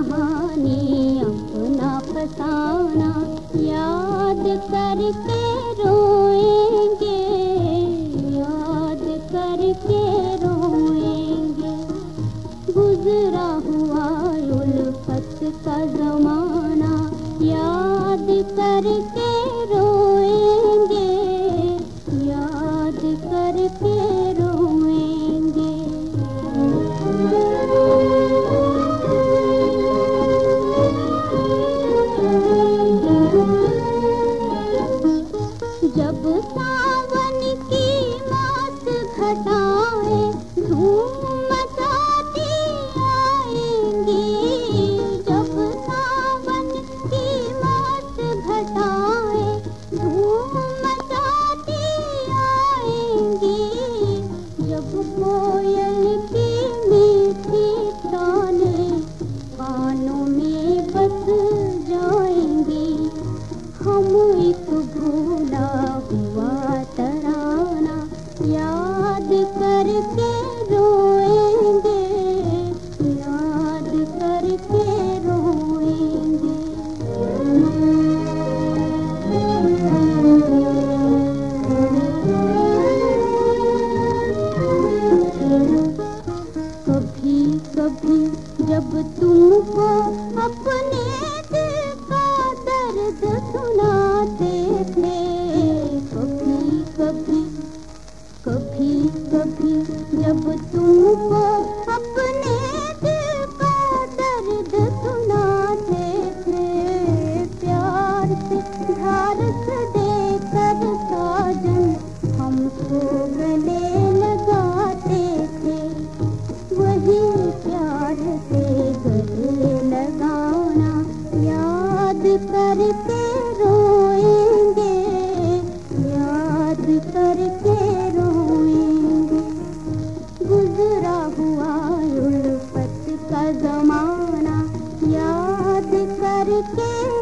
कहानी अपना फसाना, याद करके रोएँगे, याद करके रोएँगे। गुजरा हुआ उल्फत का जमाना, याद करके रो कोयल की मीठी तो अपने दिल का दर्द सुनाते थे। कभी कभी कभी कभी जब तुमको अपने दिल का दर्द सुनाते थे, प्यार से धारस देकर साजन हमको गले लगाते थे। वही प्यार से Okay.